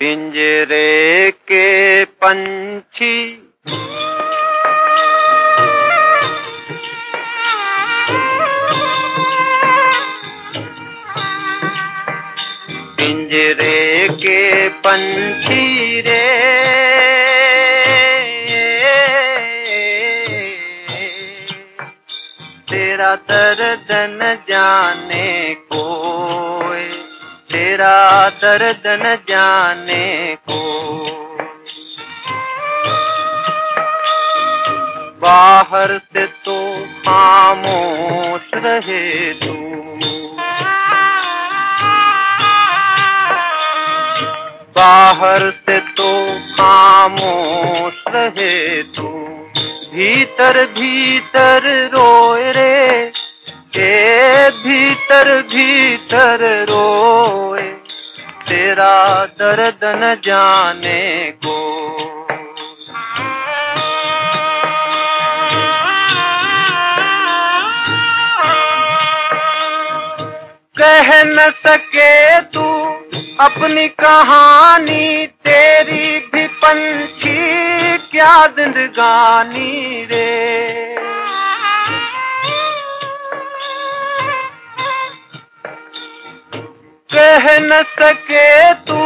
पिंजरे के पंछी। पिंजरे के पंछी रे। तेरा दर्द न जाने कोई तेरा दर्द न जाने को। बाहर से तो खामोश रहे तू। बाहर से तो खामोश रहे तू। भीतर भीतर रोए रे, के भीतर भीतर रोए तेरा दर्द न जाने को। कह न सके तू अपनी कहानी, तेरी भी पंछी क्या जिंदगानी रे। कह न सके तू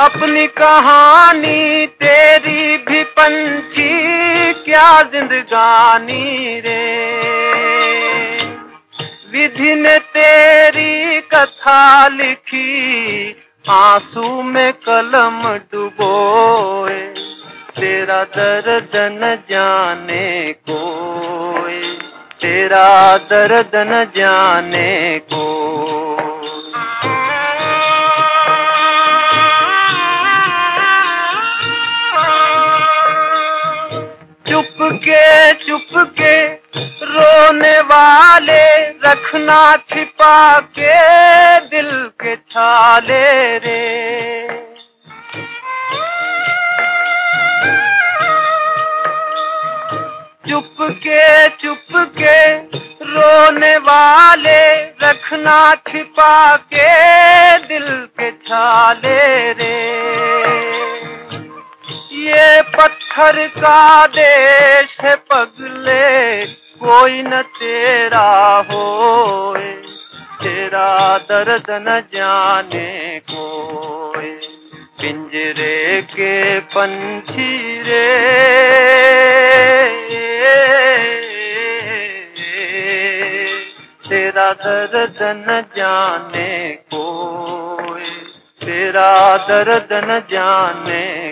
अपनी कहानी, तेरी भी पंछी, क्या जिंदगानी रे? विधि ने तेरी कथा लिखी, आँसू में कलम डुबोए, तेरा दर्द न जाने कोई तेरा दर्द न जाने को के चुप के रोने वाले, रखना छिपा के दिल के छाले रे। चुप के चुप के रोने वाले, रखना छिपा के दिल के छाले रे। ये पत्थर का देश है पगले, कोई न तेरा हो तेरा दर्द न जाने कोई पिंजरे के पंछी रे तेरा दर्द न जाने कोई तेरा दर्द न जाने को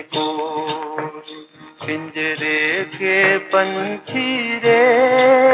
पिंजरे के पंछी रे।